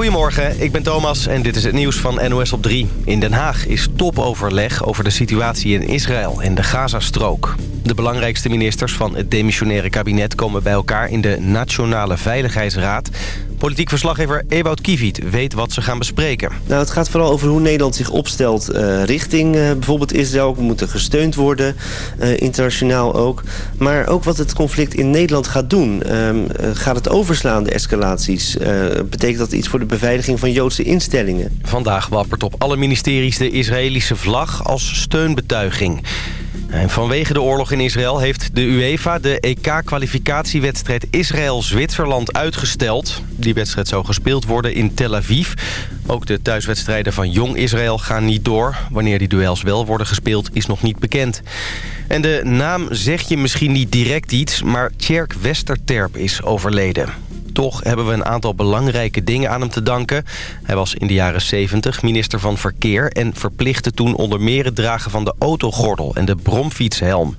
Goedemorgen, ik ben Thomas en dit is het nieuws van NOS op 3. In Den Haag is topoverleg over de situatie in Israël en de Gazastrook. De belangrijkste ministers van het demissionaire kabinet komen bij elkaar in de Nationale Veiligheidsraad. Politiek verslaggever Ewout Kiviet weet wat ze gaan bespreken. Nou, het gaat vooral over hoe Nederland zich opstelt eh, richting uh, bijvoorbeeld Israël. We moeten gesteund worden, uh, internationaal ook. Maar ook wat het conflict in Nederland gaat doen. Ehm, gaat het overslaan, de escalaties? betekent dat iets voor de beveiliging van Joodse instellingen? Vandaag wappert op alle ministeries de Israëlische vlag als steunbetuiging. En vanwege de oorlog in Israël heeft de UEFA de EK-kwalificatiewedstrijd Israël-Zwitserland uitgesteld. Die wedstrijd zou gespeeld worden in Tel Aviv. Ook de thuiswedstrijden van Jong Israël gaan niet door. Wanneer die duels wel worden gespeeld is nog niet bekend. En de naam zeg je misschien niet direct iets, maar Tjerk Westerterp is overleden. Toch hebben we een aantal belangrijke dingen aan hem te danken. Hij was in de jaren 70 minister van Verkeer... en verplichtte toen onder meer het dragen van de autogordel en de bromfietshelm.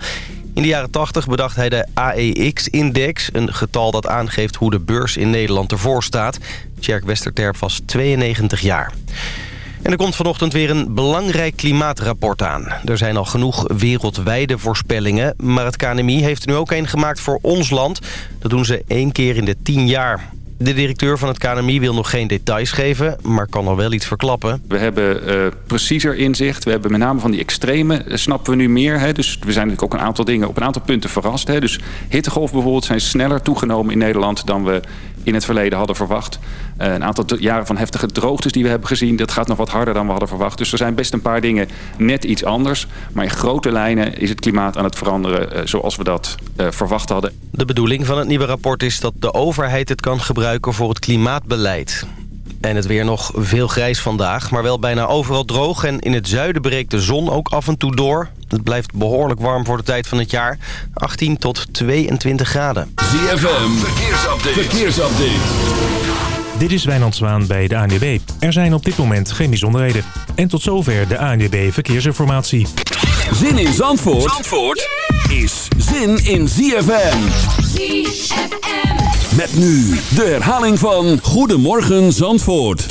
In de jaren 80 bedacht hij de AEX-index, een getal dat aangeeft hoe de beurs in Nederland ervoor staat. Tjerk Westerterp was 92 jaar. En er komt vanochtend weer een belangrijk klimaatrapport aan. Er zijn al genoeg wereldwijde voorspellingen... maar het KNMI heeft er nu ook een gemaakt voor ons land. Dat doen ze één keer in de tien jaar. De directeur van het KNMI wil nog geen details geven, maar kan al wel iets verklappen. We hebben uh, preciezer inzicht. We hebben met name van die extreme uh, snappen we nu meer. Hè. Dus we zijn natuurlijk ook een aantal dingen op een aantal punten verrast. Hè. Dus hittegolf bijvoorbeeld zijn sneller toegenomen in Nederland dan we in het verleden hadden verwacht. Uh, een aantal jaren van heftige droogtes die we hebben gezien... dat gaat nog wat harder dan we hadden verwacht. Dus er zijn best een paar dingen net iets anders. Maar in grote lijnen is het klimaat aan het veranderen... Uh, zoals we dat uh, verwacht hadden. De bedoeling van het nieuwe rapport is dat de overheid het kan gebruiken... voor het klimaatbeleid. En het weer nog veel grijs vandaag, maar wel bijna overal droog. En in het zuiden breekt de zon ook af en toe door. Het blijft behoorlijk warm voor de tijd van het jaar. 18 tot 22 graden. ZFM, verkeersupdate. verkeersupdate. Dit is Wijnand Zwaan bij de ANWB. Er zijn op dit moment geen bijzonderheden. En tot zover de ANWB Verkeersinformatie. Zin in Zandvoort, Zandvoort is zin in ZFM. ZFM. Met nu de herhaling van Goedemorgen Zandvoort.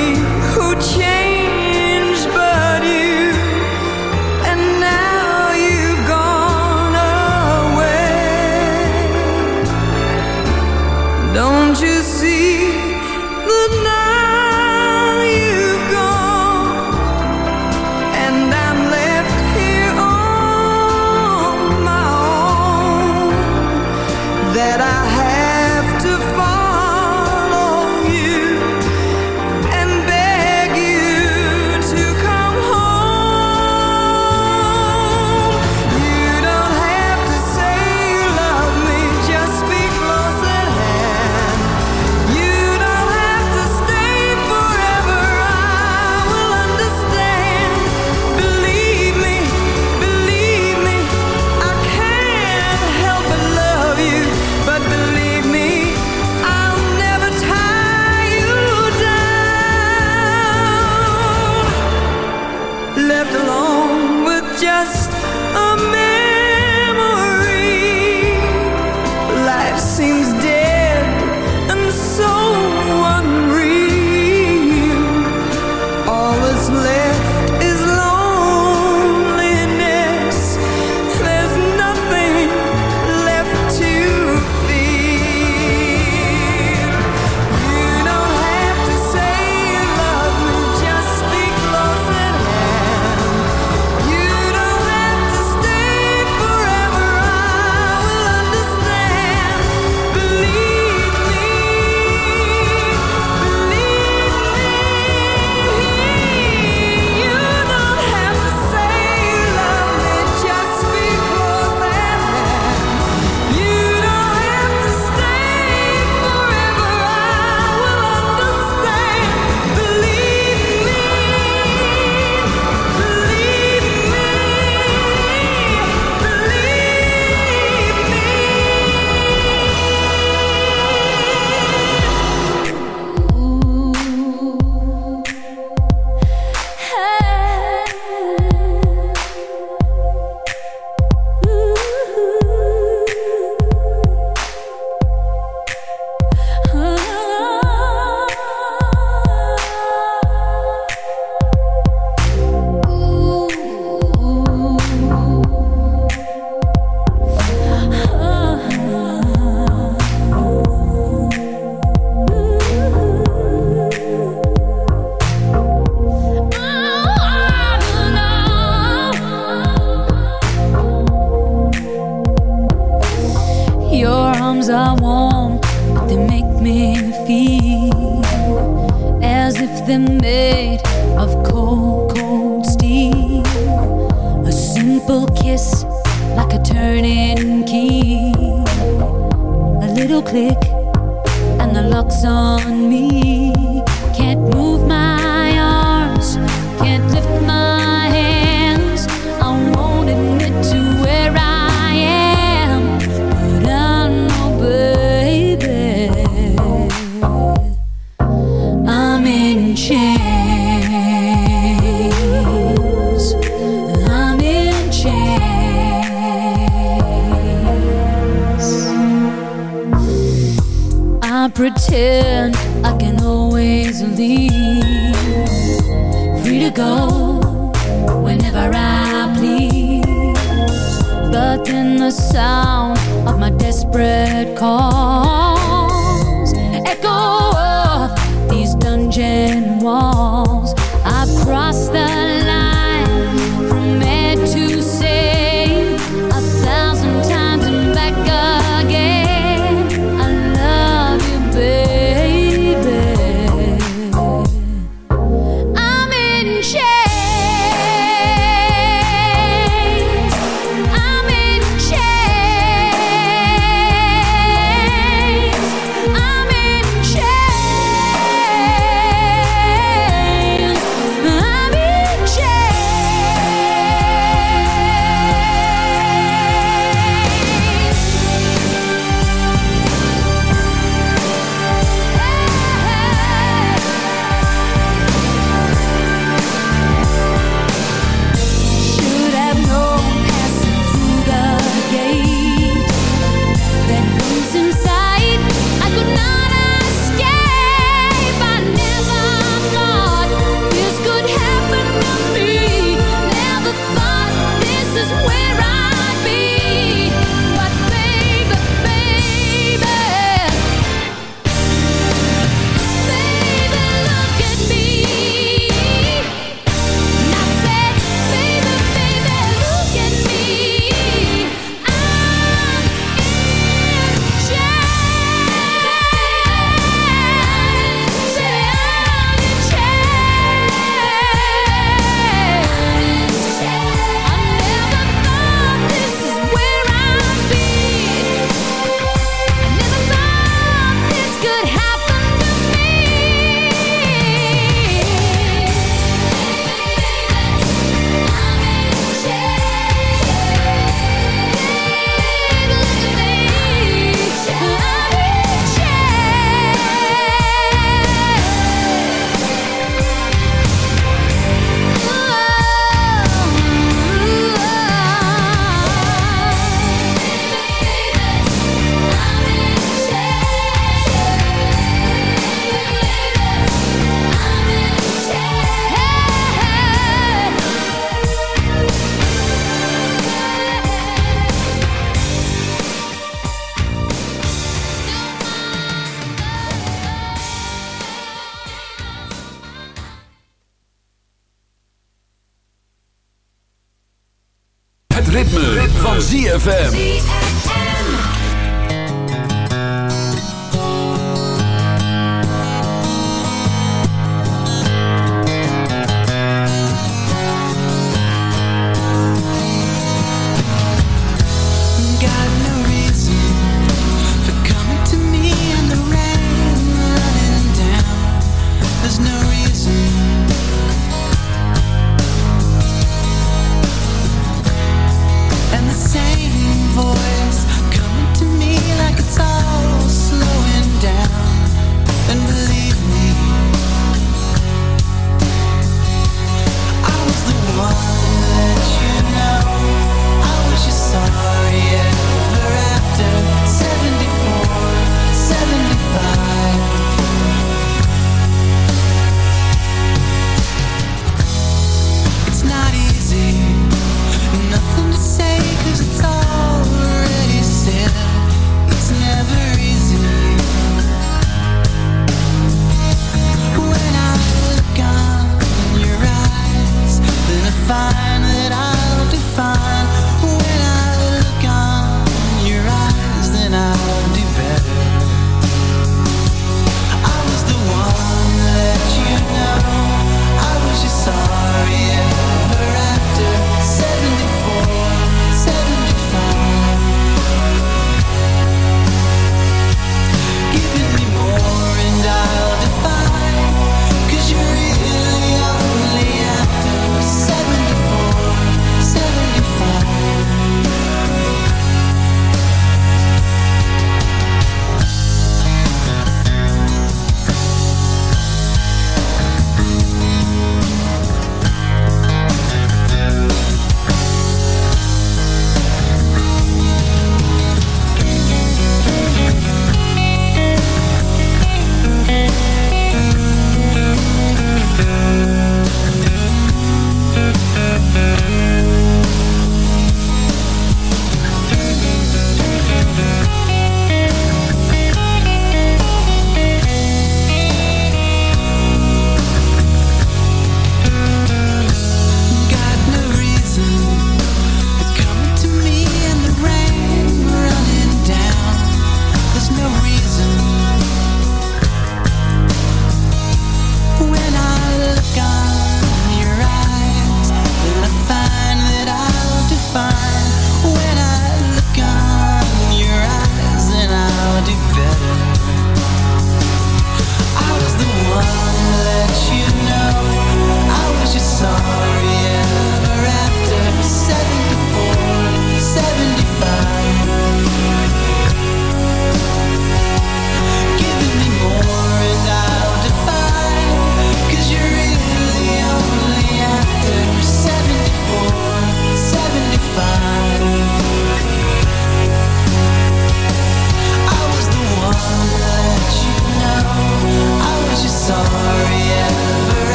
ZFM.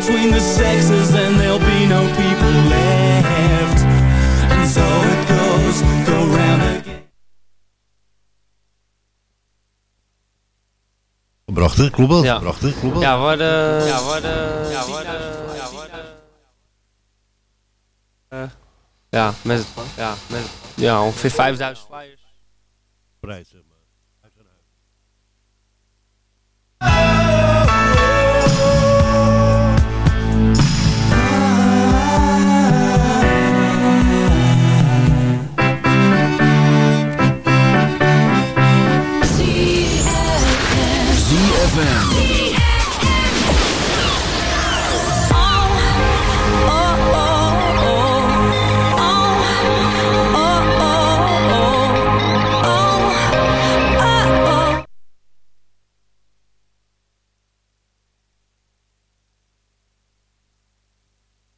Between the sexes, then there'll be no people left. And so it goes, go round again. Prachtig, klopt dat? Ja. Prachtig, klopt dat? Ja, we hadden... Ja, we hadden... Ja, we hadden... Ja, we hadden... eh, ja, met, ja, met ja, ongeveer 5000 flyers. Breid,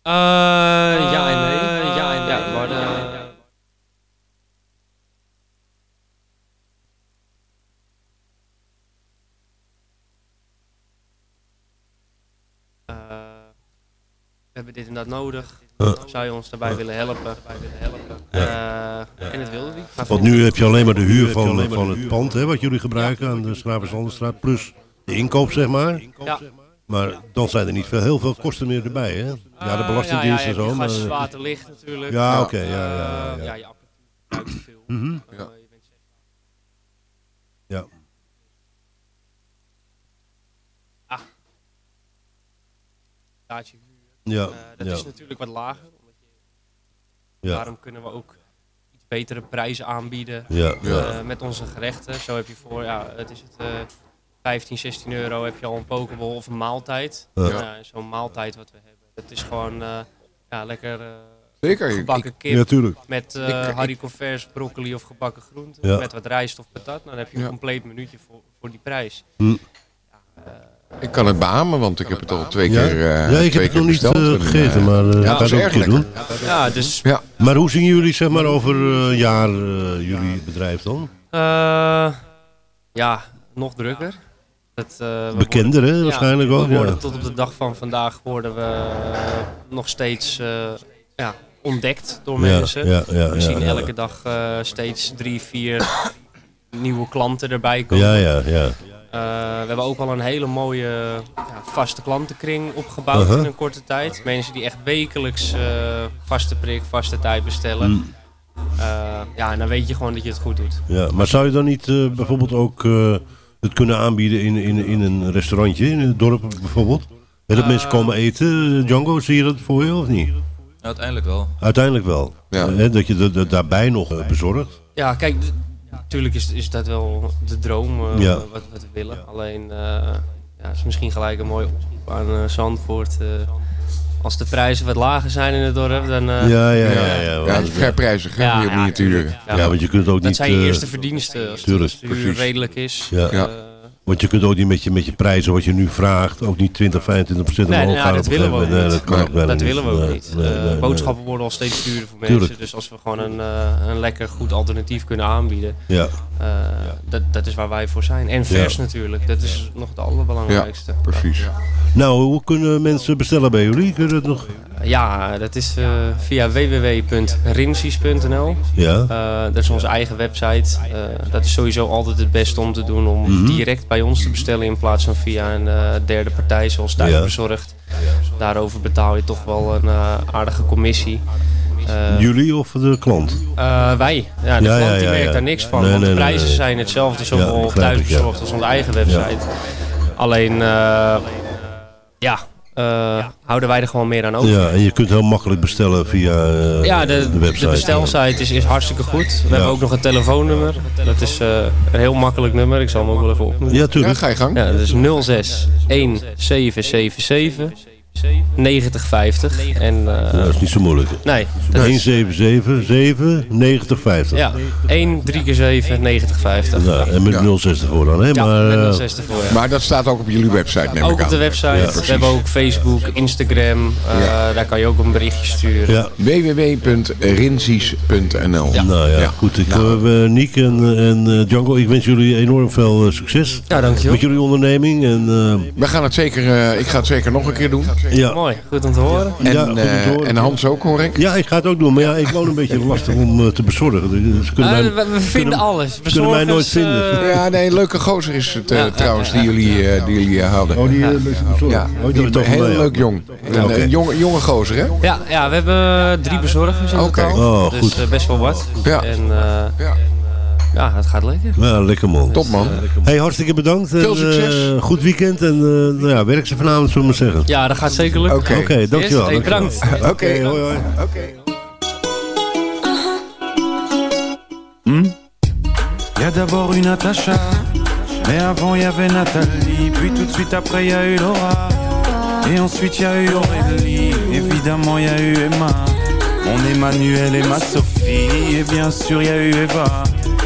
Eh, ja en nee. Ja en nee. Eh, we hebben dit en dat nodig. Ja. Zou je ons daarbij willen helpen? Daarbij willen helpen. Eh, en dat wilde hij. Want nu heb je alleen maar de huur van, van het pand, hè, wat jullie gebruiken aan de Schravensanderstraat, plus de inkoop, zeg maar. Ja. Maar dan zijn er niet veel, heel veel kosten meer erbij, hè? Ja, de Eh, belastingdienst ja, en ja, zo. hebt Gas, maar- water, licht natuurlijk. Ja, Eh, oké, ja, ja, ja, ja. ja, je apparatuur veel. Mhm. Eh, Ja. Ja. Ah. Huur. Ja, Eh, dat ja. is natuurlijk wat lager. Omdat je, Ja. Daarom kunnen we ook iets betere prijzen aanbieden Ja, eh, ja. met onze gerechten. Zo heb je voor, ja, het is het, eh 15, 16 euro heb je al een pokeball of een maaltijd. Ja. En Zo'n maaltijd wat we hebben. Het is gewoon eh, ja, lekker eh, Zeker. Gebakken kip. Ja. Met eh ik- haricots broccoli of gebakken groenten. Ja. Met wat rijst of patat. Dan heb je een Ja. compleet minuutje voor, voor die prijs. Hm. Ik kan het beamen, want ik heb het al twee keer, eh, ja, ik heb het nog niet eh, eh, gegeten, maar uh, ja, dat is het ook keer doen. Ja, dus Ja, Maar hoe zien jullie zeg maar over eh, een jaar eh, jullie bedrijf dan? eh, ja, nog drukker. Eh, Bekender hè, Ja, waarschijnlijk ook. We worden Ja. tot op de dag van vandaag worden we eh, nog steeds eh, ja, ontdekt door Ja, mensen. ja, ja, we ja, zien ja. elke dag steeds drie, vier nieuwe klanten erbij komen. Ja, ja, ja. We hebben ook al een hele mooie ja, vaste klantenkring opgebouwd in een korte tijd. Mensen die echt wekelijks vaste prik, vaste tijd bestellen. Mm. Ja, en dan weet je gewoon dat je het goed doet. Ja, maar zou je dan niet bijvoorbeeld ook het kunnen aanbieden in, in, in een restaurantje, in het dorp bijvoorbeeld? Ja, dat Eh, mensen komen eten, Django, zie je dat voor je of niet? Uiteindelijk wel. Uiteindelijk wel. Ja. Eh, hè, dat je dat daarbij nog eh, bezorgt. Ja, kijk, natuurlijk is, is dat wel de droom eh, Ja. wat, wat we willen. Alleen, eh ja, is misschien gelijk een mooi oproep aan eh, Zandvoort. Eh, als de prijzen wat lager zijn in het dorp, dan... eh, Ja, ja, ja. ja, Ja, want- het is vrij prijzig, hè, Ja, die ja, miniatuur. Ja, want je kunt ook dat niet... zijn je eh, eerste verdiensten. Als tuurlijk, het redelijk is. Ja. Ja. Want je kunt ook niet met je, met je prijzen wat je nu vraagt, ook niet 20, 25 procent Nee, omhoog nou, gaan dat willen we. Nee, dat kan ook dat willen we ook Nee, niet. nee, Eh, nee, boodschappen worden al steeds duurder voor Tuurlijk. mensen. Dus als we gewoon een, eh, een lekker goed alternatief kunnen aanbieden, Ja, eh, dat, dat is waar wij voor zijn. En vers natuurlijk, dat is nog het allerbelangrijkste. precies. Ja. nou, hoe kunnen mensen bestellen bij jullie? Kunnen het nog? Ja, dat is eh, via www.rinsies.nl. Ja, Eh, dat is onze eigen website. Eh, dat is sowieso altijd het beste om te doen om Mhm. direct bij ons te bestellen in plaats van via een eh, derde partij zoals Thuisbezorgd. Daarover betaal je toch wel een eh, aardige commissie. Eh, jullie of de klant? wij. Ja, de Ja, klant ja, die ja, merkt ja. daar niks van. Nee, want nee, de prijzen nee. zijn hetzelfde, Ja, zowel op ja. als onze eigen website. Alleen, eh, ja, houden wij er gewoon meer aan over. Ja, en je kunt heel makkelijk bestellen via eh, Ja, de, de de, website. bestelsite is, is hartstikke goed. We Ja. hebben ook nog een telefoonnummer. Dat is eh, een heel makkelijk nummer. Ik zal hem ook wel even opnoemen. Ja, Ja, tuurlijk. ga je gang. Ja, dat is 06 1777 9050. En, eh, dat is niet zo moeilijk. nee, dat is, 1777 7 90 50. ja, 1 3 keer 7 9050. Ja, en met Ja. 060 voor dan, hè? Ja, maar, met eh, 06 ervoor. ja. Maar dat staat ook op jullie website, neem ik Ook op de website. we hebben ook Facebook, Instagram. eh, Ja. Daar kan je ook een berichtje sturen. ja. www.rinsies.nl Nou ja, goed. Ik, Nou. eh, Niek en, en eh, Django, ik wens jullie enorm veel succes. Ja, dankjewel. Met jullie onderneming. En, eh, We gaan het zeker, eh, ik ga het zeker nog een keer doen. Ja. Mooi, goed om te horen. En, Ja, eh, horen. en Hans ook, hoor ik. ja, ik ga het ook doen. Maar ja, ik woon een beetje lastig om eh, te bezorgen. Dus Ze kunnen Ah, mij, we, vinden kunnen- alles. ze kunnen mij nooit vinden. eh, Ja, nee, een leuke gozer is het eh, Ja, trouwens, ja, die ja. jullie, eh, die jullie eh, hadden. Oh, die eh. Ja, Oh, die, toch heel leuk jong. Een eh, jonge, jonge gozer, hè? Ja, ja, we hebben drie bezorgers in Oké. totaal. Oh, dus eh, best wel wat. Ja. En eh, Ja. Ja, het gaat lekker. Ja, lekker man. Top, man. Hey, hartstikke bedankt. Veel En, succes. eh, goed weekend. En eh, nou ja, werk ze vanavond, zullen we maar zeggen. Ja, dat gaat zeker lukken. Oké. Oké, dankjewel. Yes, dankjewel. bedankt. Oké. hoi, hoi. Y a d'abord eu Natacha, mais avant y avait Nathalie, puis tout de suite après y a eu Laura, et ensuite y a eu Aurélie, évidemment y a eu Emma, mon Emmanuel et ma Sophie, et bien sûr y a eu Eva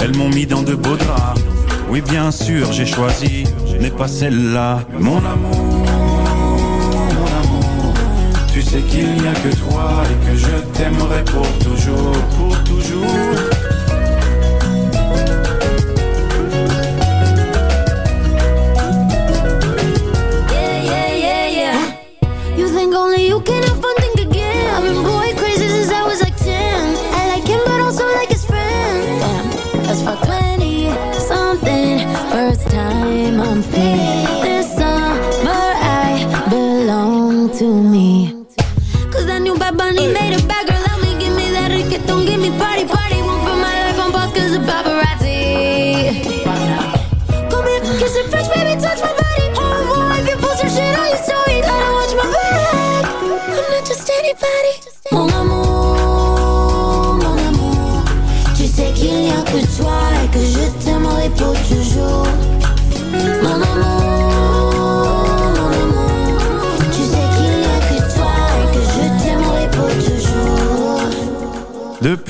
Elles m'ont mis dans de beaux draps. Oui bien sûr j'ai choisi, mais pas celle-là. Mon amour, mon amour, tu sais qu'il n'y a que toi et que je t'aimerai pour toujours, pour toujours.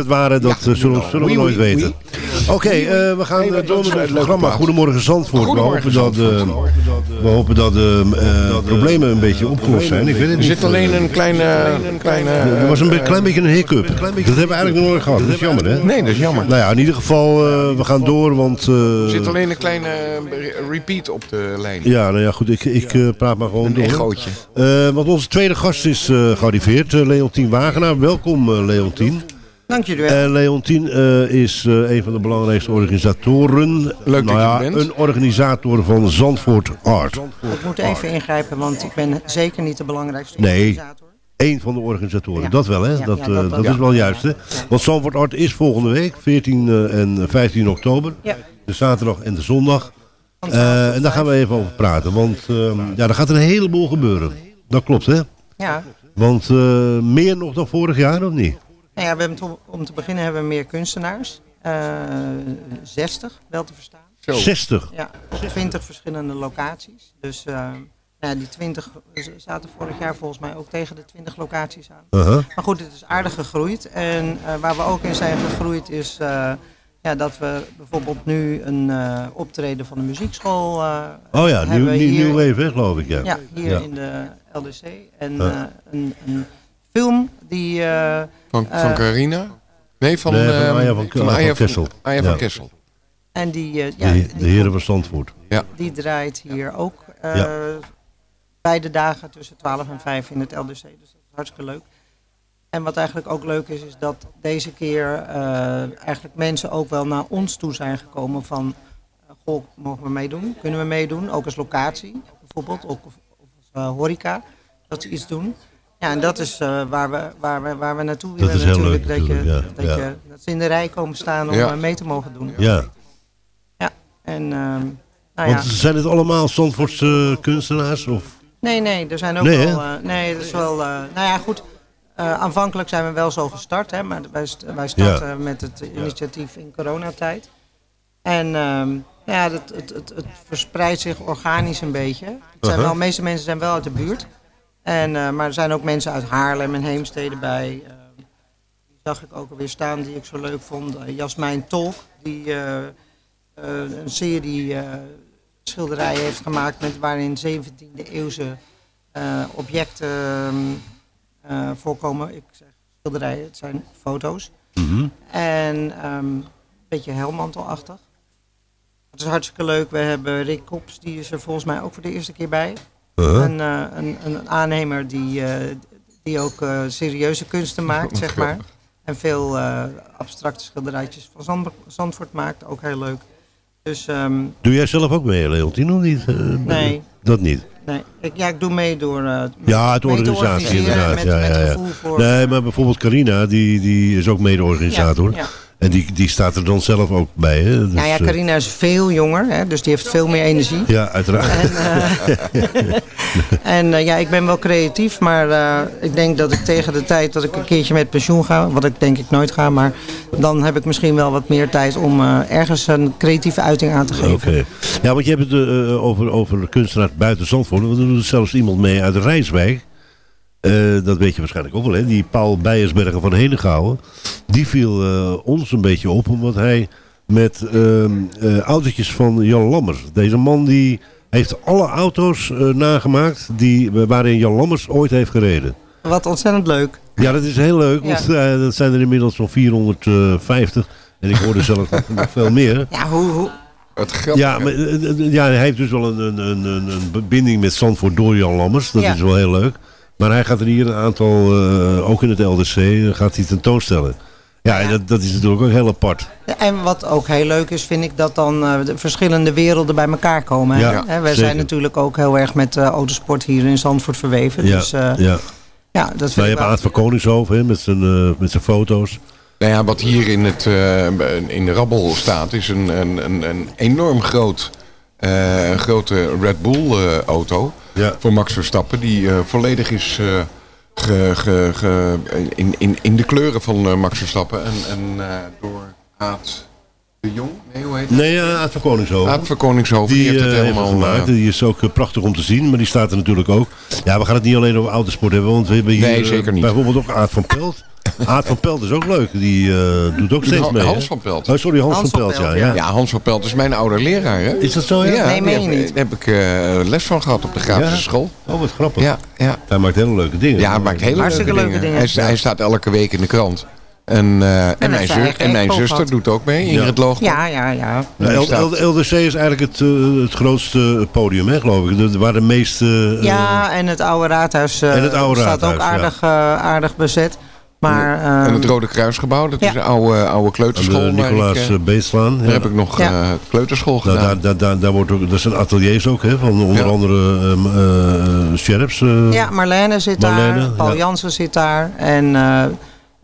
het waren, dat Ja, eh, zullen, nou, zullen we oui, nooit oui, weten. Oké, eh, we gaan Nee, eh, door met een het programma. Goedemorgen Zandvoort. Goedemorgen, we hopen dat, eh, we hopen dat de problemen een beetje opgelost zijn. Ik weet het Er niet. zit alleen een kleine... kleine Er was een klein beetje een hiccup. Dat hebben we eigenlijk nog nooit gehad. Dat is jammer, hè? Nee, dat is jammer. Nou ja, in ieder geval, eh, we gaan door, want... eh, Er zit alleen een kleine repeat op de lijn. Ja, nou ja, goed, ik, ik eh, praat maar gewoon Een door. echootje. Eh, want onze tweede gast is eh gearriveerd, Leontien Wagenaar. Welkom, Leontien. Dank jullie wel. En Leontien eh, is eh, een van de belangrijkste organisatoren. Leuk dat nou je ja, bent. Een organisator van Zandvoort Art. Ik moet even ingrijpen, want ik ben zeker niet de belangrijkste Nee, organisator. één van de organisatoren. Ja. Dat wel, hè? Ja, dat ja, eh, dat- is wel juist, hè? Want Zandvoort Art is volgende week, 14 eh, en 15 oktober. Ja. De zaterdag en de zondag. Eh, en daar gaan we even over praten. Want eh, ja, er gaat een heleboel gebeuren. Dat klopt, hè? Ja. Want eh, meer nog dan vorig jaar, of niet? Nou ja, we hebben om te beginnen hebben we meer kunstenaars. Eh 60, wel te verstaan. Zo. 60? Ja, op 20 verschillende locaties. Dus eh, ja, die 20 zaten vorig jaar volgens mij ook tegen de 20 locaties aan. Uh-huh. Maar goed, het is aardig gegroeid. En eh, waar we ook in zijn gegroeid is eh, ja, dat we bijvoorbeeld nu een eh, optreden van de muziekschool eh Oh ja, nieuw, hebben nieuw, hier- nieuw leven, geloof ik. Ja, Ja, hier Ja. in de LDC. En eh, een, een film die... Van, eh, van Carina? Nee, van, Nee, van ehm, Aya van- van Aya Aya van Kessel. Aya Ja. van Kessel. En die, eh, De, ja, he- de die, heren van Zandvoort. Ja. die draait hier ook eh, Ja. beide dagen tussen 12 en 5 in het LDC. Dus dat is hartstikke leuk. En wat eigenlijk ook leuk is, is dat deze keer eh, eigenlijk mensen ook wel naar ons toe zijn gekomen van... eh, goh, mogen we meedoen? Kunnen we meedoen? Ook als locatie bijvoorbeeld, ook, of, of als eh, horeca, dat ze iets doen. Ja, en dat is eh, waar, we, waar, we, waar we naartoe Dat willen heel natuurlijk. leuk dat, je, ja. dat, Ja. Je, dat ze in de rij komen staan om Ja. eh, mee te mogen doen. Ja. Ja, en ehm, nou ja. Want zijn het allemaal Zandvoortse kunstenaars? Of? Nee, nee, er zijn ook Nee, wel. eh, nee, dat is wel. eh, nou ja, goed. eh, aanvankelijk zijn we wel zo gestart, hè, maar wij, st- wij starten Ja. met het initiatief in coronatijd. En ehm, ja, het, het, het, het verspreidt zich organisch een beetje. Het zijn wel, de meeste mensen zijn wel uit de buurt. En, eh, maar er zijn ook mensen uit Haarlem en Heemstede bij. eh, die zag ik ook alweer staan die ik zo leuk vond. Eh, Jasmijn Tolk, die een serie schilderijen heeft gemaakt met waarin 17e eeuwse objecten voorkomen. Ik zeg schilderijen, het zijn foto's. Mhm. En ehm, een beetje helmantelachtig. Het is hartstikke leuk. We hebben Rick Kops, die is er volgens mij ook voor de eerste keer bij. Uh-huh. Een, eh, een, een aannemer die, eh, die ook eh, serieuze kunsten maakt, zeg maar. En veel abstracte schilderijtjes van Zand- Zandvoort maakt, ook heel leuk. Dus ehm, Doe jij zelf ook mee, Leontien, of niet? Nee. Dat niet? nee, ik, ja, ik doe mee door... Ja, het organisatie inderdaad. Met, ja, ja, ja. voor... Nee, maar bijvoorbeeld Carina, die, die is ook mede-organisator. Ja. En die, die staat er dan zelf ook bij. Hè? Dus, nou ja, eh, Carina is veel jonger, hè, dus die heeft veel meer energie. ja, uiteraard. En, eh, en eh, ja, ik ben wel creatief, maar ik denk dat ik tegen de tijd dat ik een keertje met pensioen ga, wat ik denk ik nooit ga, maar dan heb ik misschien wel wat meer tijd om ergens een creatieve uiting aan te geven. Oké. Ja, want je hebt het over, over kunstenaars buiten Zandvoort. Want er doet zelfs iemand mee uit Rijswijk. Eh, dat weet je waarschijnlijk ook wel, hè? Die Paul Beiersberger van Henegouwen. Die viel eh, ons een beetje op, omdat hij met ehm, eh, autootjes van Jan Lammers. Deze man die heeft alle auto's eh, nagemaakt die, waarin Jan Lammers ooit heeft gereden. Wat ontzettend leuk. Ja, dat is heel leuk, want Ja. eh, dat zijn er inmiddels zo'n 450. En ik hoorde zelf nog- nog veel meer. Ja, hoe... hoe... Ja, maar, ja, hij heeft dus wel een, een, een, een een verbinding met Zandvoort door Jan Lammers. Dat Ja. is wel heel leuk. Maar hij gaat er hier een aantal, eh, ook in het LDC, gaat hij tentoonstellen. Ja, en dat, dat is natuurlijk ook heel apart. Ja, En wat ook heel leuk is, vind ik dat dan eh, de verschillende werelden bij elkaar komen. hè. Ja, Hè, wij zeker. zijn natuurlijk ook heel erg met eh, autosport hier in Zandvoort verweven. Ja, Dus eh, ja. ja, dat vind Nou, je ik hebt. Aad van Koningshoven hè, met, zijn, eh, met zijn foto's. Nou ja, wat hier in, het, eh, in de rabbel staat, is een, een, een, een enorm groot, eh, grote Red Bull eh, auto Ja. voor Max Verstappen. Die eh, volledig is eh, ge, ge, ge- in, in, in de kleuren van eh, Max Verstappen. En, en door Aad de Jong, nee hoe heet het? Nee, Aad van Koningshoven. Aad van Koningshoven, die, heeft het helemaal... gemaakt. eh, Die is ook prachtig om te zien, maar die staat er natuurlijk ook. Ja, we gaan het niet alleen over autosport hebben, want we hebben hier Nee, zeker niet. bijvoorbeeld ook Aad van Pelt. Aad van Pelt is ook leuk. Die eh, doet ook steeds mee. Hans van Pelt. Oh, sorry, Hans, Hans van van Pelt, ja. Pelt, ja. Ja, Hans van Pelt is mijn oude leraar, hè? Is dat zo, ja? Ja, Nee, meen je heb, niet? Daar heb ik eh, les van gehad op de grafische Ja? school. Oh, wat grappig. Ja, ja. Hij maakt hele leuke dingen. ja hij maakt hele Hartstikke leuke leuke dingen. dingen. Hij, hij staat elke week in de krant. En, eh, en, mijn, zus, en mijn zuster doet ook mee, Ingrid Loog. Ja, ja, ja. Ja, L- L- LDC is eigenlijk het, eh, het grootste podium, hè, geloof ik. De, waar de meeste... eh, Ja, en het oude raadhuis eh, En het oude staat ook aardig, eh, aardig bezet. Maar, en ehm, het Rode Kruisgebouw, dat ja. is een oude, oude kleuterschool. de Nicolaas ik, eh, eh, Beetslaan. daar ja. heb ik nog Ja. eh, kleuterschool Nou, gedaan. daar, daar, daar, daar wordt ook, dat zijn ateliers ook, hè, van onder Ja. andere ehm, eh, sheriffs. eh, ja, Marlene zit Marlene, daar, Paul ja. Jansen zit daar. En eh,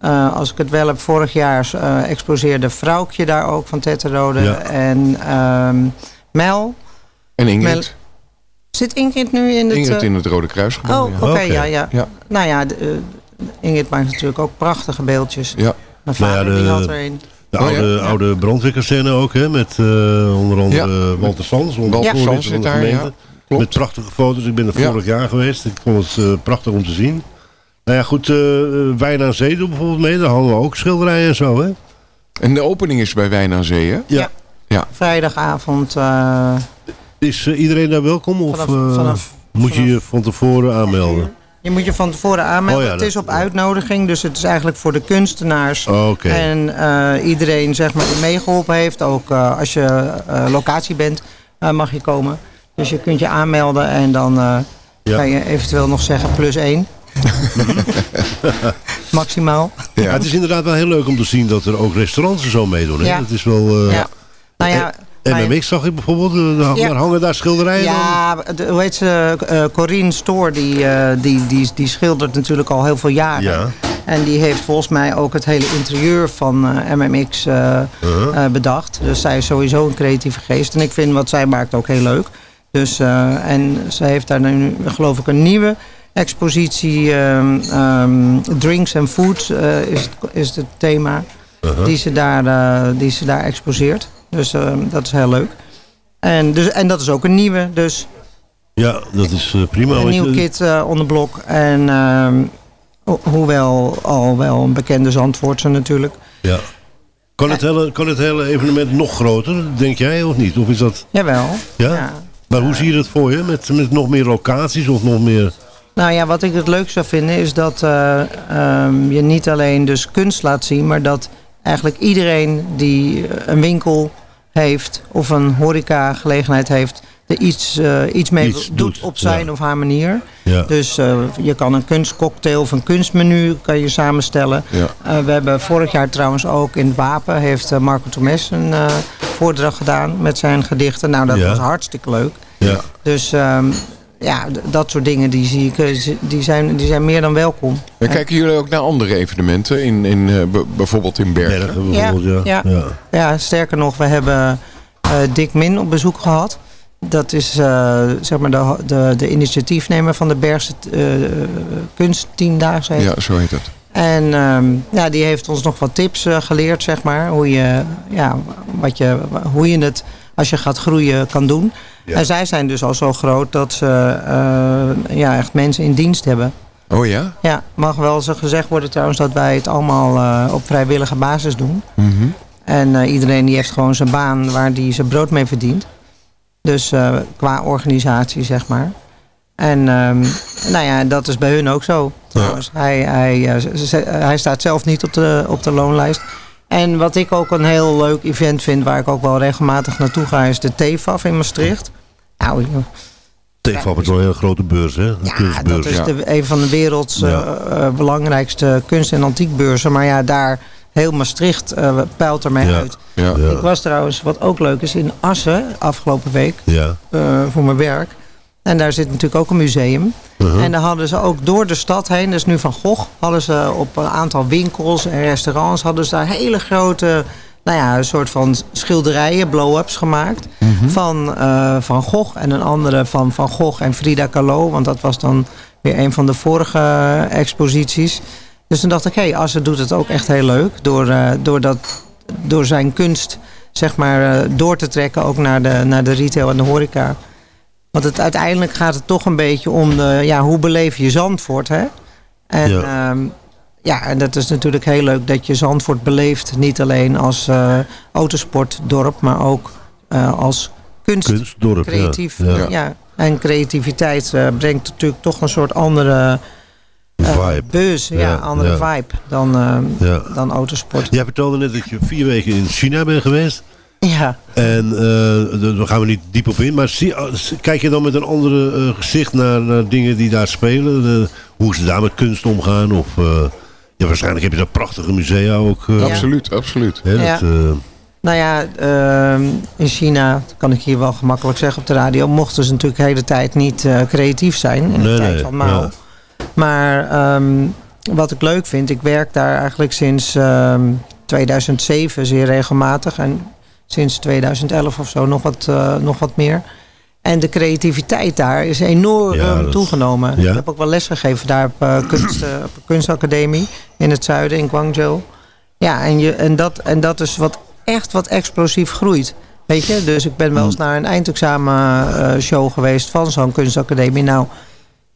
eh, als ik het wel heb, vorig jaar eh, exposeerde Vrouwtje daar ook van Tetterode. Ja. En ehm, Mel. en Ingrid. Mel- Zit Ingrid nu in het... Ingrid in het Rode Kruisgebouw. Oh, ja. oké, ja, ja, Ja. Nou ja, de, eh, Ingrid maakt natuurlijk ook prachtige beeldjes. Ja. Mijn Nou ja, vader de- die had er een. De Oh, ja? oude, brandweerkazerne ook, hè, met eh, onder andere Walter Sans. onder Walter voorzitter Sans van zit de daar, ja. Klopt. Met prachtige foto's. Ik ben er Ja. vorig jaar geweest. Ik vond het eh, prachtig om te zien. Nou ja, goed, eh Wijn aan Zee doen bijvoorbeeld mee. Daar hangen we ook schilderijen en zo, hè? En de opening is bij Wijn aan Zee, hè? Ja. Ja. Vrijdagavond eh, Is iedereen daar welkom? Of vanaf, vanaf moet je je van tevoren aanmelden? Je moet je van tevoren aanmelden. Oh ja, het is op uitnodiging, dus het is eigenlijk voor de kunstenaars. Oh. En eh, iedereen zeg maar, die meegeholpen heeft, ook eh, als je eh, locatie bent, mag je komen. Dus je kunt je aanmelden en dan Ja. kan je eventueel nog zeggen plus één. Maximaal. Ja. het is inderdaad wel heel leuk om te zien dat er ook restaurants zo meedoen. Hè? Ja. Het is wel... Ja. Nou ja, MMX zag ik bijvoorbeeld, eh, daar Ja. daar hangen daar schilderijen? Ja, de, hoe heet ze? eh Corine Stoor, die, eh, die, die, die schildert natuurlijk al heel veel jaren. Ja. En die heeft volgens mij ook het hele interieur van eh, MMX eh, Uh-huh. eh, bedacht. Dus zij is sowieso een creatieve geest. En ik vind wat zij maakt ook heel leuk. Dus, eh, en ze heeft daar nu, geloof ik, een nieuwe expositie. ehm, ehm, drinks and food eh, is, het, is het thema. Uh-huh. die, ze daar, eh, die ze daar exposeert. Dus ehm, dat is heel leuk. En, dus, en dat is ook een nieuwe. Dus Ja, dat is eh, prima. een nieuw kit eh onder blok. En ehm, ho- hoewel al wel een bekende Zandvoortse natuurlijk. Ja. Kan het, hele, kan het hele evenement nog groter, denk jij, of niet? Of is dat... Jawel. Ja? Ja. Maar hoe zie je dat voor je? Met, met nog meer locaties of nog meer... Nou ja, wat ik het leuk zou vinden is dat eh, ehm, je niet alleen dus kunst laat zien, maar dat eigenlijk iedereen die eh, een winkel heeft of een horeca gelegenheid heeft, er iets, eh, iets mee Iets doet, doet, op zijn ja. of haar manier. Ja. Dus eh, je kan een kunstcocktail of een kunstmenu kan je samenstellen. Ja. We hebben vorig jaar trouwens ook in het Wapen heeft Marco Tomes een voordracht gedaan met zijn gedichten. Nou, dat was hartstikke leuk. Ja. Dus ehm, ja, dat soort dingen die zie ik, eh, die zijn, die zijn meer dan welkom. En kijken jullie ook naar andere evenementen, in, in, eh, bijvoorbeeld in Bergen? Bergen bijvoorbeeld, ja. ja. Ja, sterker nog, we hebben eh, Dick Min op bezoek gehad. Dat is eh, zeg maar de, de, de initiatiefnemer van de Bergse eh kunsttiendaagse. heet Ja, zo heet het. En ehm, ja, die heeft ons nog wat tips geleerd, zeg maar. Hoe je, ja, wat je, hoe je het, als je gaat groeien, kan doen. Ja. En zij zijn dus al zo groot dat ze eh, ja, echt mensen in dienst hebben. Oh ja? Ja, mag wel zo gezegd worden trouwens dat wij het allemaal eh, op vrijwillige basis doen. Mhm. En eh, iedereen die heeft gewoon zijn baan waar die zijn brood mee verdient. Dus qua organisatie, zeg maar. En ehm, nou ja, dat is bij hun ook zo. Trouwens. Hij, hij, hij staat zelf niet op de, op de loonlijst. En wat ik ook een heel leuk event vind, waar ik ook wel regelmatig naartoe ga, is de TFAF in Maastricht. Nou, joh, TFAP is wel een hele grote beurs, hè? Een ja, kunstbeurs. dat is de, een van de werelds Ja. eh, eh, belangrijkste kunst- en antiekbeurzen. Maar ja, daar heel Maastricht eh peilt ermee Ja. uit. Ja. Ja. Ik was trouwens, wat ook leuk is, in Assen afgelopen week Ja. eh, voor mijn werk. En daar zit natuurlijk ook een museum. Uh-huh. En daar hadden ze ook door de stad heen, dus nu van Gogh, hadden ze op een aantal winkels en restaurants, hadden ze daar hele grote, nou ja, een soort van schilderijen, blow-ups gemaakt. Van eh, Van Gogh en een andere van Van Gogh en Frida Kahlo. Want dat was dan weer een van de vorige exposities. Dus toen dacht ik, hé, hey, Assen doet het ook echt heel leuk. Door, eh, door, dat, door zijn kunst, zeg maar, eh, door te trekken ook naar de, naar de retail en de horeca. Want het, uiteindelijk gaat het toch een beetje om de, ja, hoe beleef je Zandvoort, hè? En Ja. ja, ja, en dat is natuurlijk heel leuk dat je Zandvoort beleeft. Niet alleen als eh, autosportdorp, maar ook eh, als kunst. Kunstdorp. Creatief, Ja. ja. En creativiteit eh, brengt natuurlijk toch een soort andere Vibe. Ja, Ja, andere vibe dan, eh, Ja. dan autosport. Jij vertelde net dat je vier weken in China bent geweest. Ja. En eh, daar gaan we niet diep op in. Maar zie, eh, kijk je dan met een andere eh, gezicht naar, naar dingen die daar spelen? Eh, hoe ze daar met kunst omgaan? Of, eh, ja, waarschijnlijk heb je daar prachtige musea ook. eh, Absoluut, absoluut. Hè, Ja. dat, eh, Nou ja, ehm, in China, dat kan ik hier wel gemakkelijk zeggen op de radio, mochten ze natuurlijk de hele tijd niet eh, creatief zijn. In de tijd van Mao. ja. Maar ehm, wat ik leuk vind, ik werk daar eigenlijk sinds ehm, 2007 zeer regelmatig. En sinds 2011 of zo nog wat, eh, nog wat meer. En de creativiteit daar is enorm Ja, dat- toegenomen. ja. Ik heb ook wel lesgegeven daar op, eh, kunst, eh, op een kunstacademie in het zuiden, in Guangzhou. Ja, en, je, en, dat, en dat is wat echt wat explosief groeit. Weet je, dus ik ben wel eens naar een eindexamen eh, show geweest van zo'n kunstacademie. Nou,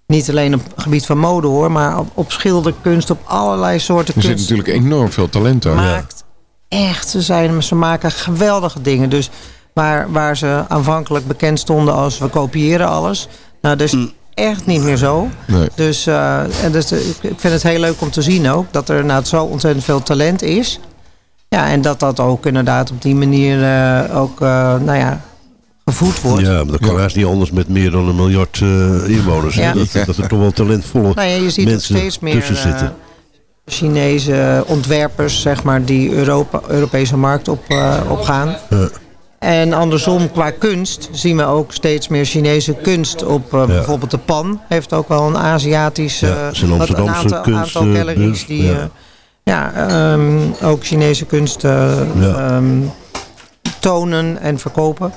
niet alleen op het gebied van mode hoor, maar op, op schilderkunst, op allerlei soorten Er zit kunst. natuurlijk enorm veel talent daar. Maakt echt, ze, zijn, ze maken geweldige dingen. Dus waar, waar ze aanvankelijk bekend stonden als we kopiëren alles. Nou, dat is echt niet meer zo. Nee. Dus, eh, en dus, eh, ik vind het heel leuk om te zien ook dat er nou, zo ontzettend veel talent is. Ja, en dat dat ook inderdaad op die manier eh, ook, eh, nou ja, gevoed wordt. ja, maar dat kan haast niet anders met meer dan een miljard eh, inwoners. Ja. Dat, dat er toch wel talentvolle Nou ja, je ziet mensen steeds meer tussen zitten. Chinese ontwerpers, zeg maar, die Europa, Europese markt op, eh, opgaan. Ja. En andersom, qua kunst, zien we ook steeds meer Chinese kunst op eh, bijvoorbeeld de Pan. Heeft ook wel een Aziatisch, Ja, een aantal, kunst, aantal eh, galleries die ja. eh, ja, ehm, ook Chinese kunst eh, ehm, tonen en verkopen.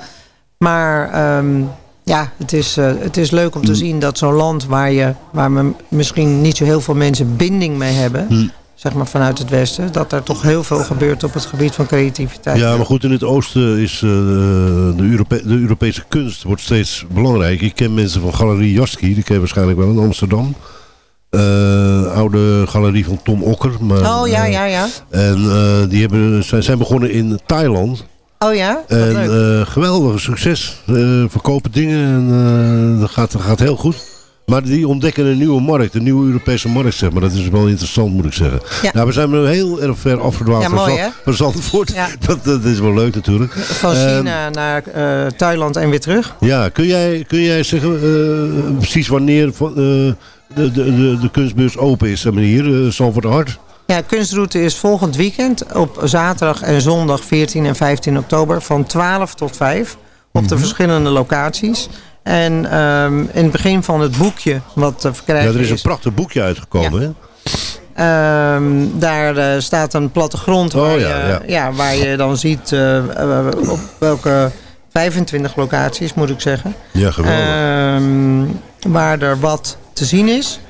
Maar ehm, ja, het is, eh, het is leuk om Mm. te zien dat zo'n land waar, je, waar we misschien niet zo heel veel mensen binding mee hebben, Mm. zeg maar vanuit het Westen, dat er toch heel veel gebeurt op het gebied van creativiteit. Ja, maar goed, in het oosten is eh, de, Europe- de Europese kunst wordt steeds belangrijk. Ik ken mensen van Galerie Jaski, die ken je waarschijnlijk wel in Amsterdam. Eh, oude galerie van Tom Okker. Maar, Oh ja, ja, ja. En die hebben, zijn, zijn begonnen in Thailand. Oh ja, wat En leuk. eh, geweldige succes. Eh, verkopen dingen en eh, dat, gaat, dat gaat heel goed. Maar die ontdekken een nieuwe markt, een nieuwe Europese markt, zeg maar. Dat is wel interessant, moet ik zeggen. Ja. Nou, we zijn nu heel erg ver afgedwaald Ja, van, mooi, van Zandvoort. Ja. Dat, dat is wel leuk natuurlijk. Van Ehm, China naar Thailand en weer terug. ja, kun jij, kun jij zeggen precies wanneer de, de, de, de kunstbeurs open is? Zeg maar hier, Zandvoort Hart. Ja, kunstroute is volgend weekend op zaterdag en zondag 14 en 15 oktober van 12 tot 5 op Mhm. de verschillende locaties. En ehm, in het begin van het boekje wat te Ja, verkrijgen er is een is, prachtig boekje uitgekomen, hè? ehm, daar eh, staat een plattegrond waar, Oh, ja, je, ja. ja, waar je dan ziet eh, eh, op welke 25 locaties moet ik zeggen. Ja, geweldig. Ehm, waar er wat te zien is.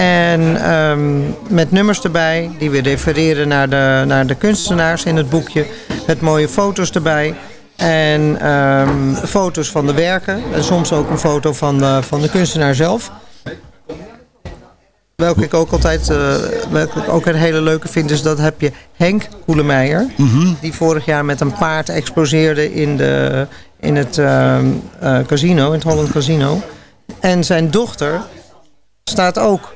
En ehm, met nummers erbij die weer refereren naar de, naar de kunstenaars in het boekje. Met mooie foto's erbij. En ehm, foto's van de werken. En soms ook een foto van de, van de kunstenaar zelf. Welke ik ook altijd eh, welke ik ook een hele leuke vind, is dat heb je Henk Koelemeijer. Die vorig jaar met een paard exploseerde in, de, in het ehm, eh, casino, in het Holland Casino. En zijn dochter staat ook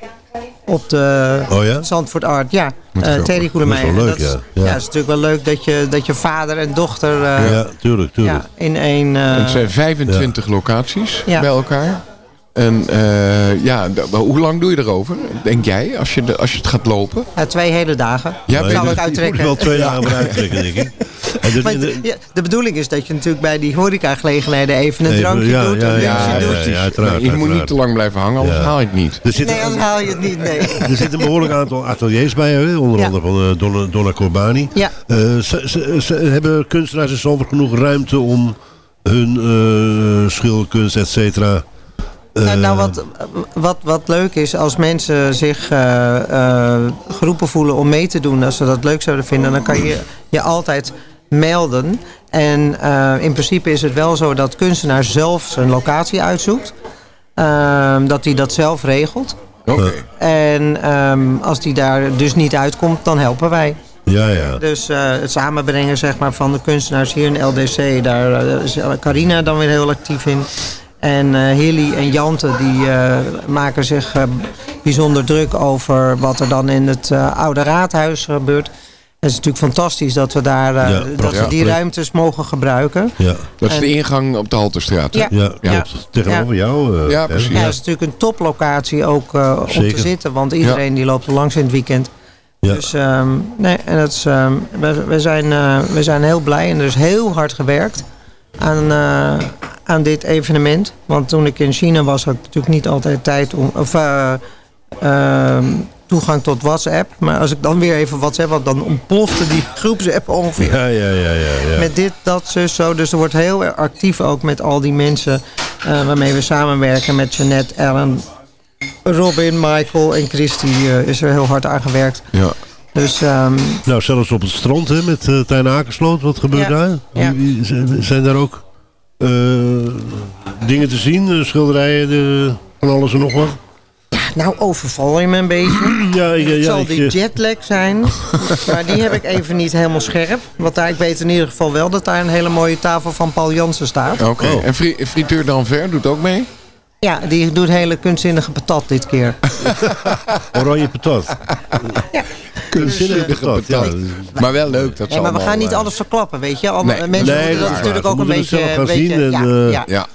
op de Oh ja? Zandvoort Art. Ja, Wat eh. Terry Koelemeijer. Dat is wel leuk, ja. Ja. ja. het is natuurlijk wel leuk dat je, dat je vader en dochter eh, ja, tuurlijk, tuurlijk. ja, in één... eh, het zijn 25 locaties Ja. bij elkaar. En eh, ja, hoe lang doe je erover, denk jij, als je, de, als je het gaat lopen? ja, twee hele dagen. Ja, er- ik uittrekken. moet wel twee dagen voor uittrekken, denk ik. Dus Maar de- de, ja, de bedoeling is dat je natuurlijk bij die horecagelegenheden even een Even, drankje ja, doet. ja, een ja, ja, doet. ja, uiteraard, Nee, je moet niet te lang blijven hangen, anders Ja. haal je het niet. Er zit, Nee, anders haal je het niet, nee. er zit een behoorlijk aantal ateliers bij, hè? onder Ja. andere van eh, Donna, Donna Corbani. Ja. Eh, ze, ze- ze- hebben kunstenaars in Zandvoort genoeg ruimte om hun eh, schilderkunst, et cetera... Nou, eh, nou, wat, wat, wat leuk is, als mensen zich eh, eh, geroepen voelen om mee te doen, als ze dat leuk zouden vinden, dan kan je je altijd melden. En eh, in principe is het wel zo dat kunstenaar zelf zijn locatie uitzoekt. Ehm, dat hij dat zelf regelt. En ehm, als die daar dus niet uitkomt, dan helpen wij. Ja, ja. Dus eh, het samenbrengen zeg maar, van de kunstenaars hier in LDC, daar eh, is Carina dan weer heel actief in. En eh Hilly en Jante die eh, maken zich eh, bijzonder druk over wat er dan in het eh, oude raadhuis gebeurt. Het is natuurlijk fantastisch dat we daar eh, Ja, dat we die ruimtes mogen gebruiken. Ja. Dat is En- de ingang op de Halterstraat. Ja. Ja, klopt. Tegenover jou. eh, Ja, hè? precies. Ja, het is natuurlijk een toplocatie ook eh, om te zitten. Want iedereen die loopt er langs in het weekend. Ja. Dus ehm, nee, en dat is, ehm, we, we, zijn, eh, we zijn heel blij en er is heel hard gewerkt aan, eh, aan dit evenement. Want toen ik in China was, had ik natuurlijk niet altijd tijd om. Of, eh, ehm, toegang tot WhatsApp. Maar als ik dan weer even WhatsApp had, dan ontplofte die groepsapp ongeveer. Ja, ja, ja, ja. ja. Met dit, dat, zus, zo. Dus er wordt heel actief ook met al die mensen eh, waarmee we samenwerken. Met Jeanette, Ellen, Robin, Michael en Christy eh, is er heel hard aan gewerkt. Ja. Dus ehm, Nou, zelfs op het strand hè, met uh, Tijn Akersloot. Wat gebeurt Ja. daar? Ja. Zijn daar ook dingen te zien? eh, schilderijen, de, van alles en nog wat? nou overval je me een beetje. Ja, ja, Het ja. zal ik, die eh, jetlag zijn. maar die heb ik even niet helemaal scherp. Want daar, ik weet in ieder geval wel dat daar een hele mooie tafel van Paul Jansen staat. Oké. En fri frituur Danver doet ook mee? Ja, die doet hele kunstzinnige patat dit keer. Oranje patat. Kunstzinnige Kunstzinnige patat, ja. Maar wel leuk. Dat Ja, maar we gaan niet uh, alles verklappen, weet je. Andere Nee. mensen Nee, moeten dat natuurlijk ook Ze een beetje... zelf gaan beetje zien en, ja, eh, ja. Ja.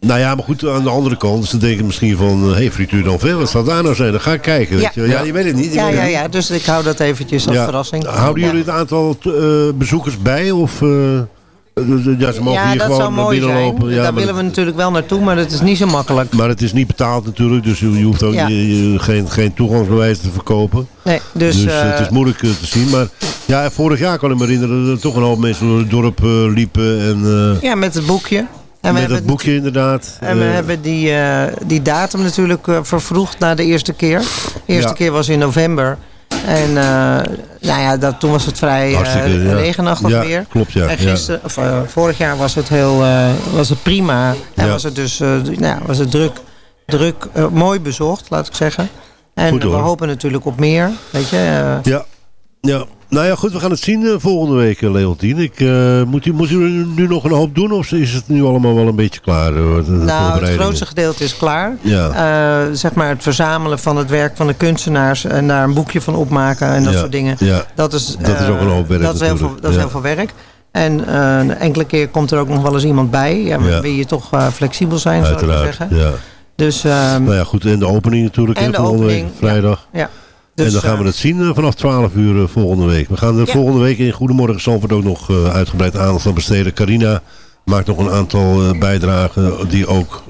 Nou ja, maar goed, aan de andere kant. Ze denken misschien van, hé, hey, frituur dan ver. Wat zal daar nou zijn? Dan ga ik kijken. Weet Ja. je. wel. ja, je weet het niet. Ja, ja, ja, dus ik hou dat eventjes als Ja. verrassing. Houden Ja. jullie het aantal eh, bezoekers bij? Of, eh, ja, ze mogen Ja, hier gewoon naar binnen zijn. lopen. Ja, Daar willen we natuurlijk wel naartoe, maar dat is niet zo makkelijk. maar het is niet betaald natuurlijk. Dus je, je hoeft ook Ja. je- je- geen, geen toegangsbewijs te verkopen. Nee, dus, Dus, eh, eh, het is moeilijk eh, te zien. Maar ja, vorig jaar kan ik me herinneren dat er toch een hoop mensen door het dorp liepen. En, ja, met het boekje. En met dat hebben, boekje inderdaad. en we hebben die, die datum natuurlijk vervroegd naar de eerste keer. De eerste Ja. keer was in november. En eh, nou ja, dat, toen was het vrij eh, ja. regenachtig Ja, weer. klopt, ja, En ja. gisteren, of, eh, vorig jaar was het heel was het prima. En was het dus nou, was het druk, druk mooi bezocht, laat ik zeggen. En Goed, we hopen natuurlijk op meer. Weet je, Ja. ja. Nou ja, goed, we gaan het zien eh, volgende week, eh, Leontien. Ik, eh, moet, u, moet u nu nog een hoop doen of is het nu allemaal wel een beetje klaar? de- de Nou, het grootste gedeelte is klaar. Ja. Zeg maar het verzamelen van het werk van de kunstenaars en daar een boekje van opmaken en dat Ja, soort dingen. ja. Dat is, Dat is ook een hoop werk Dat is, heel veel, natuurlijk. dat is Ja. heel veel werk. En een enkele keer komt er ook nog wel eens iemand bij. Ja, maar wil je toch flexibel zijn, zou ik Uiteraard, zeggen. ja. Dus, ehm, Nou ja, goed, en de opening natuurlijk. En de opening, vrijdag. ja. En Dus, dan gaan we eh, het zien eh, vanaf 12 uur eh, volgende week. We gaan er Ja. volgende week in Goedemorgen Zandvoort ook nog uitgebreid aandacht aan besteden. Carina maakt nog een aantal bijdragen die ook...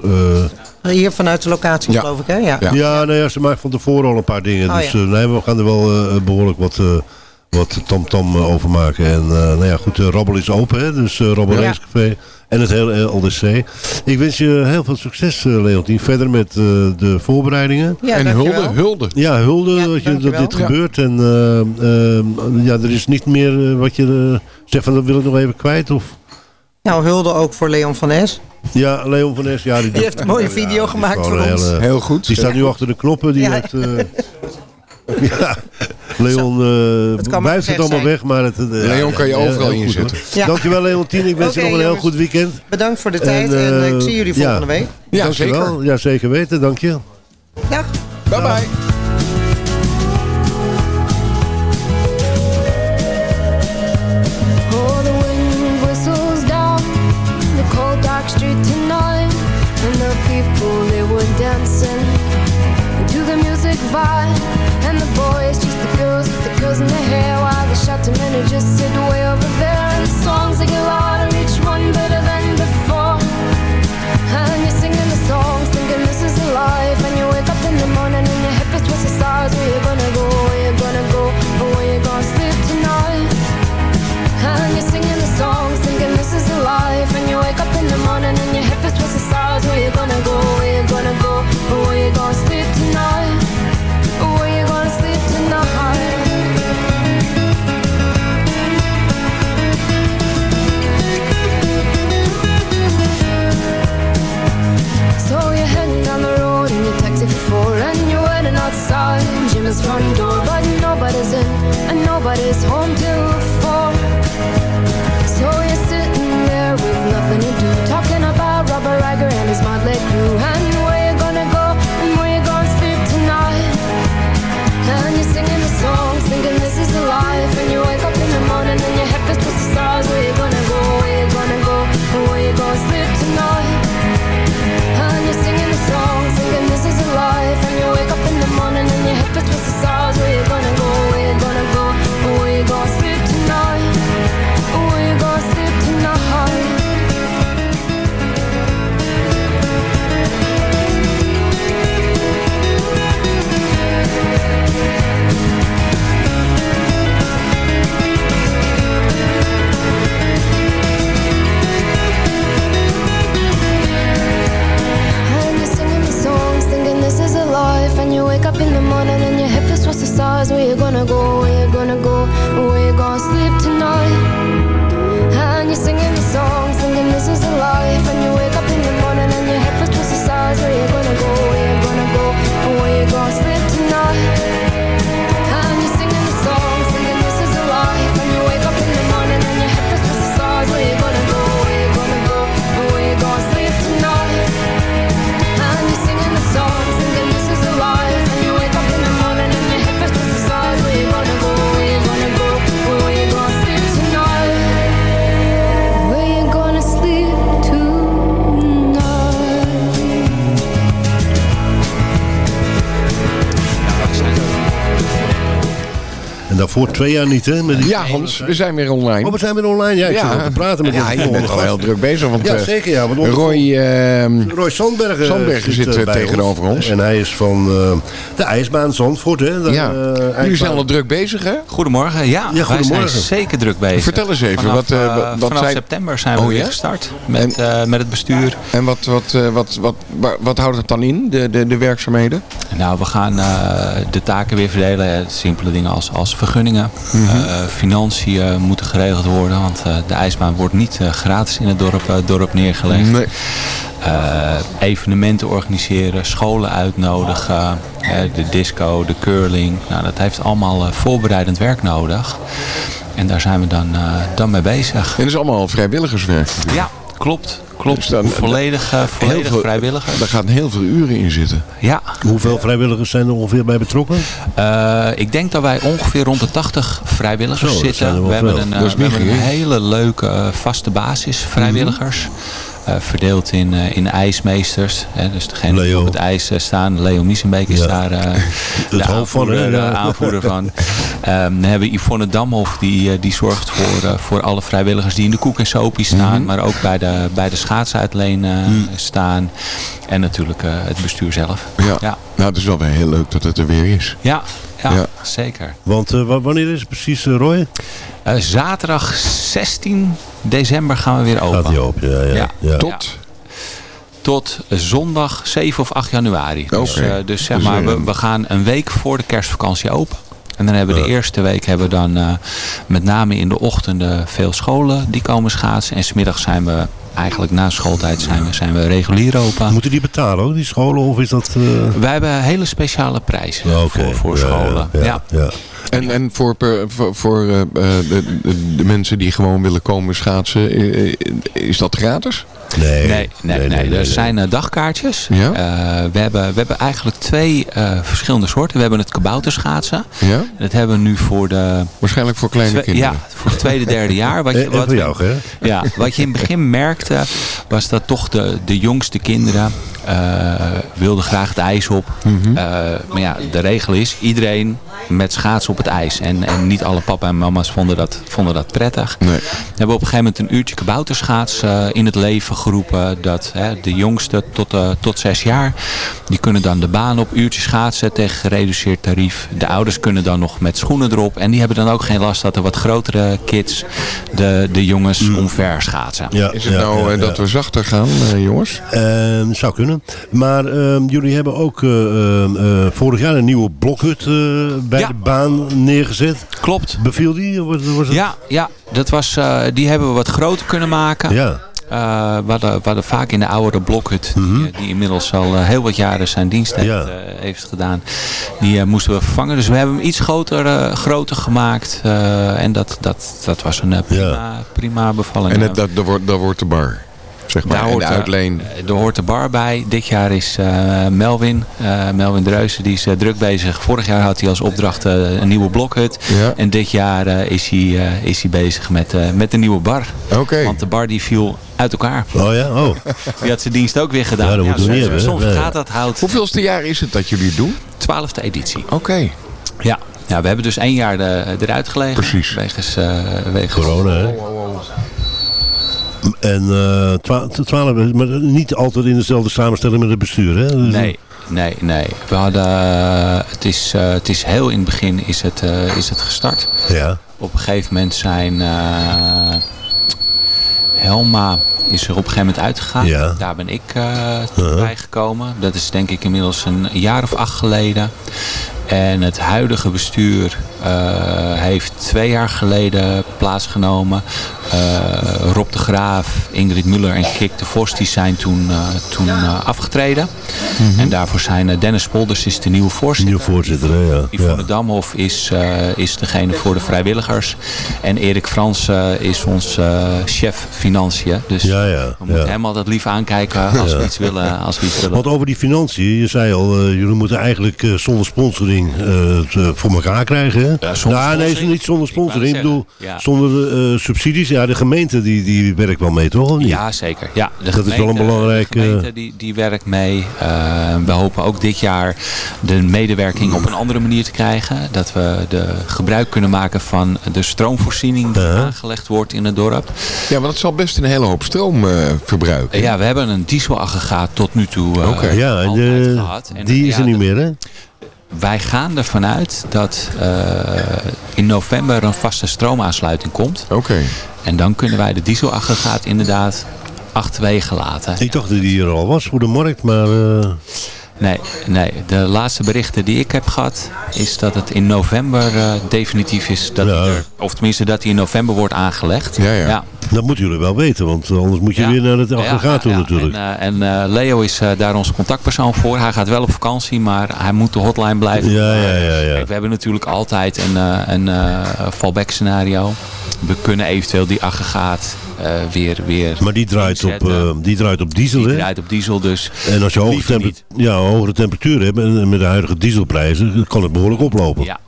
hier vanuit de locatie, Ja. geloof ik, hè? Ja. ja, nou ja, ze maakt van tevoren al een paar dingen. Oh, dus ja. nee, we gaan er wel eh, behoorlijk wat, eh, wat tamtam eh, over maken. En nou ja, goed, de Rabbel is open, hè? dus uh, Rabbel Ja. Racecafé en het hele LDC. Ik wens je heel veel succes, eh, Leontien. Verder met eh, de voorbereidingen. Ja, en dankjewel. hulde, hulde. Ja, hulde Ja, dat, je, dat dankjewel. dit Ja. gebeurt. En eh, ja, er is niet meer wat je zegt van dat wil ik nog even kwijt. Of, Nou, hulde ook voor Leon van Es. ja, Leon van Es. Ja, die, doet- heeft een mooie video die gemaakt voor ons. hele- Heel goed. die staat nu achter de knoppen. Die Ja. heeft, eh, ja, Leon uh, Het kan maar buigt het allemaal zijn. weg. Maar het, eh, Leon kan je ja, overal inzetten. hoor. Ja. Dankjewel Leontien. Ik wens je Oké, nog een heel goed weekend. Bedankt voor de tijd en, eh, eh, ik zie jullie ja. volgende week. Ja, Dankjewel. zeker. Ja, zeker weten. Dank je. Dag. Bye bye. The wind whistles down the cold dark street tonight, and the people they were dancing twisted the stars Where you gonna go, where you gonna go Daarvoor twee jaar niet, hè? Met die- Ja, Hans, we zijn weer online. Oh, we zijn weer online. Ja, ik zit al te praten met Ja, je bent volgende al heel druk bezig. Want, Ja, eh, zeker, ja, want Roy, ehm, Roy Sandbergen, Sandbergen zit eh, eh, tegenover ons. En hij is van eh, de ijsbaan Zandvoort. Hè? De, Ja. Jullie zijn al druk bezig, hè? Goedemorgen, ja. Ja, wij goedemorgen. zijn zeker druk bezig. Vertel eens even, Vanaf, wat, wat- vanaf zijn- september zijn we Oh, weer ja? gestart met, eh, met het bestuur. En wat, wat, eh, wat, wat, wat, wat houdt het dan in, de, de, de werkzaamheden? Nou, we gaan eh, de taken weer verdelen. Simpele dingen als, als vergunningen. Mhm. Eh, financiën moeten geregeld worden. Want eh, de ijsbaan wordt niet gratis in het dorp, dorp neergelegd. Nee. Evenementen organiseren, scholen uitnodigen, de disco, de curling. Nou, dat heeft allemaal voorbereidend werk nodig. En daar zijn we dan, dan mee bezig. En dat is allemaal vrijwilligerswerk. Ja, klopt. Klopt. Dus dan- volledig eh, volledig veel- vrijwilligers. Daar gaan heel veel uren in zitten. Ja. Hoeveel vrijwilligers zijn er ongeveer bij betrokken? Eh, ik denk dat wij ongeveer rond de 80 vrijwilligers Zo, er zitten. We hebben een, eh, we hebben een hele leuke vaste basis vrijwilligers. Eh, verdeeld in, eh, in ijsmeesters. Hè, dus degene die op het ijs staan. Leo Miesenbeek is Ja. daar eh, de, van, aanvoerder, Ja. de aanvoerder van. Ehm, dan hebben we Yvonne Damhoff. Die, eh, die zorgt voor, eh, voor alle vrijwilligers die in de koek en sopie staan. Maar ook bij de, bij de schaatsuitleen eh, staan. En natuurlijk eh, het bestuur zelf. Ja. Ja. Nou, het is wel weer heel leuk dat het er weer is. Ja, ja, Ja. zeker. Want eh, wa- wanneer is het precies, eh, Roy? Eh, zaterdag 16 december gaan we weer open. Gaat die open, ja. ja, Ja. ja. Tot? Tot zondag 7 of 8 januari. Dus, eh, dus zeg Dus, maar, we, we gaan een week voor de kerstvakantie open. En dan hebben we de eerste week hebben we dan eh, met name in de ochtenden veel scholen die komen schaatsen. En smiddags zijn we eigenlijk na schooltijd zijn we, zijn we regulier open. Moeten die betalen ook, die scholen? Of is dat... eh, Wij hebben hele speciale prijzen voor, voor ja, scholen. Ja, ja. En, en voor, per- voor, voor eh, eh, de, de, de mensen die gewoon willen komen schaatsen, is dat gratis? Nee, Nee, nee, nee. Er zijn eh, dagkaartjes. Ja? Eh, we, hebben, we hebben eigenlijk twee eh, verschillende soorten. We hebben het kabouterschaatsen. Ja? Dat hebben we nu voor de... Waarschijnlijk voor kleine kinderen. Ja, voor het tweede, derde jaar. Wat je, wat jou, hè? Ja, wat je in het begin merkte, was dat toch de, de jongste kinderen eh, wilden graag het ijs op. Mhm. Eh, maar ja, de regel is, iedereen met schaatsen op het ijs. En, en niet alle papa en mama's vonden dat, vonden dat prettig. Nee. We hebben op een gegeven moment een uurtje kabouterschaats eh, in het leven geroepen. Dat hè, de jongste tot, eh, tot zes jaar, die kunnen dan de baan op uurtje schaatsen tegen gereduceerd tarief. De ouders kunnen dan nog met schoenen erop. En die hebben dan ook geen last dat de wat grotere kids de, de jongens omver schaatsen. Ja, Is het ja, nou ja, eh, ja. dat we zachter gaan, eh, jongens? Ehm, zou kunnen. Maar ehm, jullie hebben ook eh, ehm, eh, vorig jaar een nieuwe blokhut eh, bij Ja. de baan neergezet. Klopt. Beviel die? Was, was het? Ja, ja dat was, eh, die hebben we wat groter kunnen maken. Ja. Uh, we, hadden, we hadden vaak in de oudere blokhut, die, die inmiddels al uh, heel wat jaren zijn dienst heeft, Ja. uh, heeft gedaan, die moesten we vervangen. Dus we hebben hem iets groter, groter gemaakt. en dat, dat, dat was een prima, prima bevalling. En het, dat, daar, wordt, daar wordt de bar, zeg maar, Daar en hoort, de uitleen. Er hoort de bar bij. Dit jaar is uh, Melvin, uh, Melvin Dreuzen, die is uh, druk bezig. Vorig jaar had hij als opdracht een nieuwe blokhut. Ja. En dit jaar is, hij, is hij bezig met, met een nieuwe bar. Oké. Want de bar die viel uit elkaar. Oh ja? Oh. Die had zijn dienst ook weer gedaan. Ja, dat moeten we niet hebben. Soms gaat dat hout. Hoeveelste jaar is het dat jullie het doen? Twaalfde editie. Oké. Ja. ja, we hebben dus één jaar de, eruit gelegen. Precies. Wegens, wegens Corona, hè? En uh, twaalf, maar niet altijd in dezelfde samenstelling met het bestuur, hè? Dus Nee, nee, nee. We hadden, uh, het, is, uh, het is heel in het begin is het, is het gestart. Ja. Op een gegeven moment zijn Helma is er op een gegeven moment uitgegaan. Ja. Daar ben ik -huh. bij gekomen. Dat is denk ik inmiddels een jaar of acht geleden. En het huidige bestuur heeft twee jaar geleden plaatsgenomen. Uh, Rob de Graaf, Ingrid Muller en Kik de Vos die zijn toen, uh, toen afgetreden. Mm -hmm. En daarvoor zijn Dennis Polders is de nieuwe voorzitter. Nieuwe voorzitter, hè, ja. Yvonne ja. Damhoff is, is degene voor de vrijwilligers. En Erik Frans is ons chef financiën. Dus ja, ja, we moeten hem altijd lief aankijken als, we, iets willen, als we iets willen. Want over die financiën, je zei al, jullie moeten eigenlijk zonder sponsoring het voor elkaar krijgen. Hè? Ja, nou, nee, niet zonder sponsoring. Ik bedoel, ja. zonder subsidies. Ja, de gemeente die, die werkt wel mee, toch? Ja, zeker. Ja, de dat gemeente, is wel een belangrijk... De gemeente die, die werkt mee. Uh, we hopen ook dit jaar de medewerking op een andere manier te krijgen. Dat we de gebruik kunnen maken van de stroomvoorziening die aangelegd wordt in het dorp. Ja, maar dat zal best een hele hoop stroom uh, verbruiken. ja, we hebben een dieselaggregaat tot nu toe uh, okay. ja, en de, gehad. En, die is er niet meer, hè? Wij gaan ervan uit dat uh, in november een vaste stroomaansluiting komt. Oké. Okay. En dan kunnen wij de dieselaggregaat inderdaad achterwege laten. Ik dacht dat die er al was voor de markt, maar... Uh... Nee, nee, de laatste berichten die ik heb gehad is dat het in november uh, definitief is. Dat ja. er, of tenminste dat hij in november wordt aangelegd. Ja, ja. ja. Dat moeten jullie wel weten, want anders moet je weer naar het aggregaat toe natuurlijk. En, uh, en uh, Leo is uh, daar onze contactpersoon voor. Hij gaat wel op vakantie, maar hij moet de hotline blijven. Ja, ja, ja, ja. Kijk, we hebben natuurlijk altijd een, een fallback scenario. We kunnen eventueel die aggregaat weer, weer Maar die draait, op, die draait op diesel, die hè? draait op diesel, dus En als je hoge, temper ja, hogere temperatuur hebt en met de huidige dieselprijzen, kan het behoorlijk oplopen. Ja.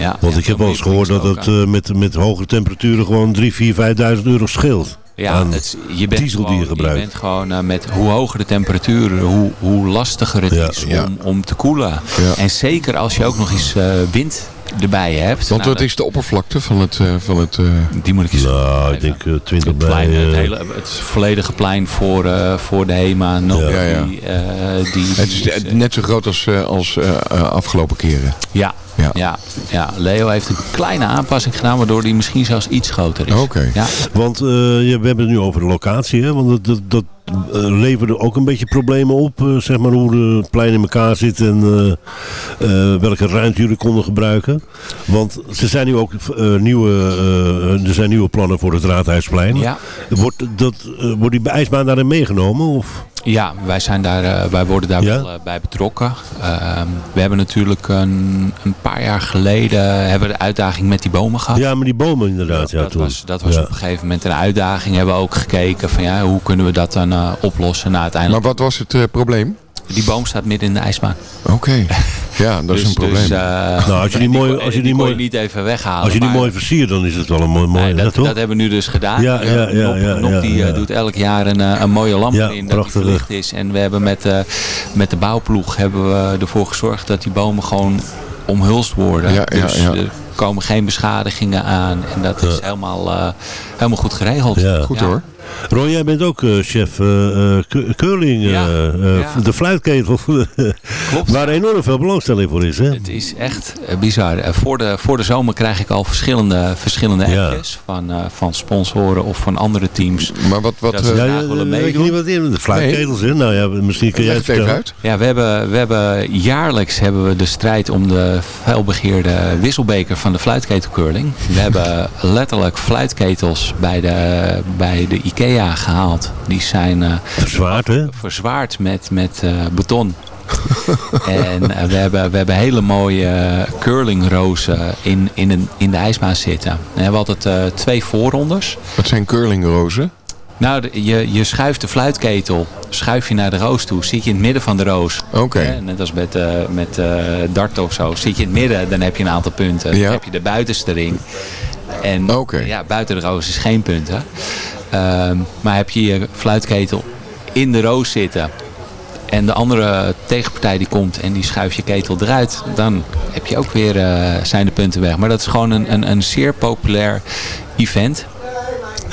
Ja, Want ja, ik heb wel eens gehoord dat het uh, met, met hogere temperaturen gewoon 3, 4, 5.000 euro scheelt. Ja, het, je bent diesel gewoon, die je gebruikt. Je bent gewoon uh, met hoe hoger de temperaturen, hoe, hoe lastiger het ja, is. Om, om te koelen. En zeker als je ook nog eens uh, wind erbij hebt. Want nou, wat is de oppervlakte van het... Uh, van het uh... Die moet ik eens Nou, ik denk uh, 20 het, bij... plein, het, hele, het volledige plein voor, voor de HEMA. No, ja, ja. Die, die, het is die, net zo groot als, als afgelopen keren. Ja, ja. Ja, ja, Leo heeft een kleine aanpassing gedaan, waardoor die misschien zelfs iets groter is. Oké. Okay. Ja. Want uh, ja, we hebben het nu over de locatie, hè? want dat, dat, uh, leverde ook een beetje problemen op, uh, zeg maar hoe de plein in elkaar zit en welke ruimte jullie konden gebruiken. Want er zijn nu ook nieuwe, er zijn nieuwe plannen voor het Raadhuisplein. Ja. Wordt, dat, wordt die ijsbaan daarin meegenomen? Of? Ja, wij, zijn daar, wij worden daar ja? wel bij betrokken. Uh, we hebben natuurlijk een, een, paar jaar geleden hebben we de uitdaging met die bomen gehad. Ja, maar die bomen inderdaad. Ja, dat, toen. was, dat was ja. op een gegeven moment een uitdaging. Hebben we ook gekeken van ja, hoe kunnen we dat dan uh, oplossen. Nou, uiteindelijk... Maar wat was het uh, probleem? Die boom staat midden in de ijsbaan. Oké, okay. ja, dat dus, is een probleem. Dus, uh, nou, als je die, mooi, als je die, die mooi, niet even weghalen. Als je die maar, mooi versiert, dan is het wel een mooi, mooi nee, dat, toch? dat hebben we nu dus gedaan. Ja, ja, ja. Nop, ja, Nop die ja. doet elk jaar een, een mooie lamp ja, in dat die verlicht is. En we hebben met, uh, met de bouwploeg hebben we ervoor gezorgd dat die bomen gewoon omhulst worden. Ja, dus ja, ja. er komen geen beschadigingen aan. En dat is helemaal, uh, helemaal goed geregeld. Ja. Goed hoor. Ron, jij bent ook uh, chef uh, curling, ja, uh, ja. de fluitketel. Klopt. Waar enorm veel belangstelling voor is. Hè? Het is echt bizar. voor, de, voor de zomer krijg ik al verschillende, verschillende appjes ja. van, van sponsoren of van andere teams. Maar wat, wat dat ze ja, graag willen weet meedoen. niet wat in? De fluitketels, nee. hè? Nou ja, misschien kun jij het even uit. Ja, we hebben, we hebben jaarlijks hebben we de strijd om de felbegeerde wisselbeker van de fluitketelcurling. We hebben letterlijk fluitketels bij de, bij de IKEA Ikea gehaald. Die zijn eh, verzwaard, hè? verzwaard met, met eh, beton. en eh, we, hebben, we hebben hele mooie curlingrozen in, in, een, in de ijsbaan zitten. We hebben altijd eh, twee voorrondes. Wat zijn curlingrozen? Nou, de- je, je schuift de fluitketel schuif je naar de roos toe. Zit je in het midden van de roos. Oké. Net als met, eh met eh dart of zo. Zit je in het midden, dan heb je een aantal punten. Ja. Dan heb je de buitenste ring. En ja, buiten de roos is geen punten. Ehm, maar heb je je fluitketel in de roos zitten... en de andere tegenpartij die komt en die schuift je ketel eruit... dan heb je ook weer, eh, zijn de punten weg. Maar dat is gewoon een, een, een zeer populair event.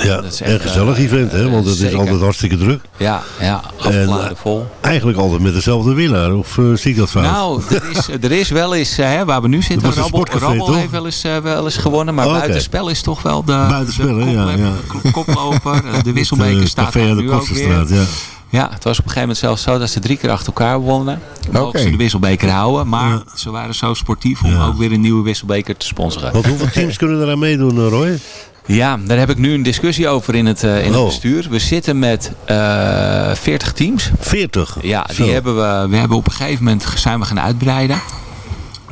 Ja, Dat is en gezellig eh, event, hè? Want het is altijd hartstikke druk. Ja, ja En afgeladen vol. eigenlijk altijd met dezelfde winnaar, of eh, zie ik dat fout? Nou, er is, er is wel eens, eh, hè, waar we nu zitten, Dat Rabbel, Rabbel heeft wel eens, eh, wel eens gewonnen. Maar Oh, buitenspel is toch wel de, Buitenspel, de? Ja, ja. koploper. Eh, De wisselbeker eh, staat nu ook weer. Ja. Ja, het was op een gegeven moment zelfs zo dat ze drie keer achter elkaar wonnen. Mogen Oké. ze de wisselbeker houden. Maar ze waren zo sportief om ook weer een nieuwe wisselbeker te sponsoren. Want hoeveel teams kunnen eraan meedoen, eh, Roy? Ja, daar heb ik nu een discussie over in het, eh, in het Oh. bestuur. We zitten met eh 40 teams. 40? Ja, Zo. die hebben we, we hebben op een gegeven moment zijn we gaan uitbreiden.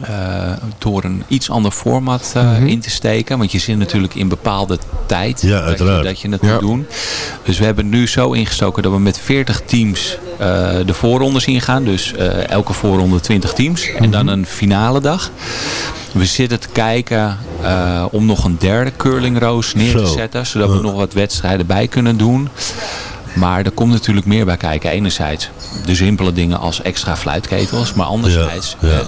Eh, door een iets ander format eh, in te steken. Want je zit natuurlijk in bepaalde tijd Mhm. Ja, dat, je, dat je het Ja. moet doen. Dus we hebben nu zo ingestoken dat we met 40 teams eh, de voorrondes ingaan. Dus elke voorronde 20 teams. En dan een finale dag. We zitten te kijken om nog een derde curlingroos neer te Zo. zetten. Zodat we nog wat wedstrijden bij kunnen doen. Maar er komt natuurlijk meer bij kijken. Enerzijds de simpele dingen als extra fluitketels. Maar anderzijds Ja, ja.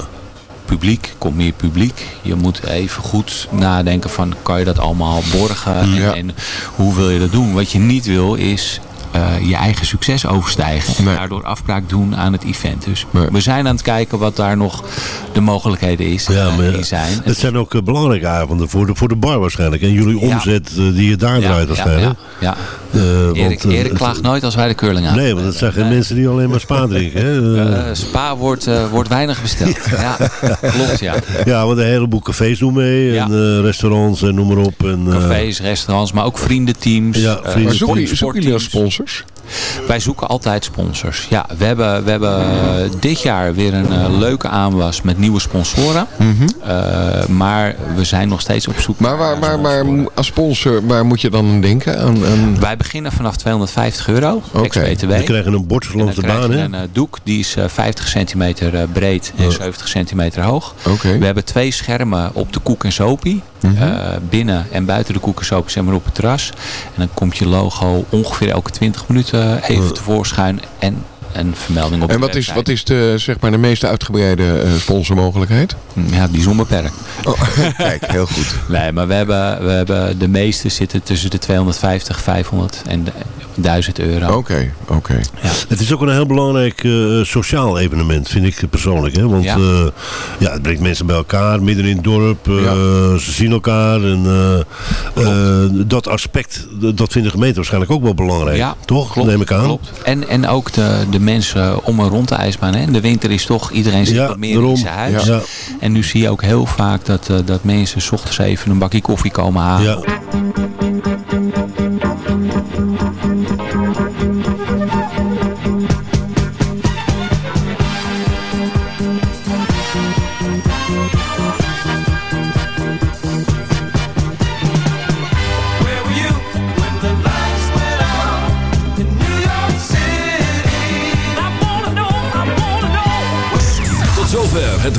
Publiek, komt meer publiek. Je moet even goed nadenken van kan je dat allemaal borgen en, Ja. en hoe wil je dat doen. Wat je niet wil is eh, je eigen succes overstijgen. En Nee. daardoor afbraak doen aan het event. Dus Nee. we zijn aan het kijken wat daar nog de mogelijkheden is, Ja, eh, maar zijn. het zijn ook eh, belangrijke avonden voor de, voor de bar waarschijnlijk. En jullie Ja. omzet die je daar draait waarschijnlijk. Ja, Eh, want, Erik, eh, Erik het- klaagt nooit als wij de curling aan. Nee, want het zijn geen mensen die alleen maar spa drinken. Hè? Eh, Eh, spa wordt, eh, wordt weinig besteld. ja, klopt ja. ja, want een heleboel cafés doen mee. Ja. En eh, restaurants en noem maar op. En, eh, Cafés, restaurants, maar ook vriendenteams. Ja, eh, vrienden- sponsors? Wij zoeken altijd sponsors. Ja, we hebben, we hebben eh, dit jaar weer een eh, leuke aanwas met nieuwe sponsoren. Eh, maar we zijn nog steeds op zoek Mhm. Maar, waar, maar, maar als sponsor, waar moet je dan aan denken? Aan, aan... Wij beginnen vanaf 250 euro, Oké. ex-BTW. We krijgen een bord langs de baan. Hè? een doek, die is eh, 50 centimeter breed en 70 centimeter hoog. Oké. We hebben twee schermen op de koek en sopie. Mhm. Eh, binnen en buiten de koek en sopie, zeg maar op het terras. En dan komt je logo ongeveer elke 20 minuten even tevoorschijn. En een vermelding op En wat is, wat is de, zeg maar, de meest uitgebreide eh, sponsormogelijkheid? Ja, die is onbeperkt. Oh, kijk, heel goed. Nee, maar we hebben, we hebben de meeste zitten tussen de 250, 500 en de 1000 euro. Oké, oké. Het is ook een heel belangrijk eh, sociaal evenement, vind ik persoonlijk. Hè? Want Ja. ja. ja, het brengt mensen bij elkaar, midden in het dorp. eh, Ze zien elkaar. En, eh, eh, dat aspect, dat vindt de gemeente waarschijnlijk ook wel belangrijk. Ja, Toch? klopt, Neem ik aan. Klopt. En, en ook de, de mensen om en rond de ijsbaan. Hè. In de winter is toch, iedereen zit Ja, wat meer daarom. in zijn huis. Ja. En nu zie je ook heel vaak dat, eh, dat mensen 's ochtends even een bakje koffie komen halen.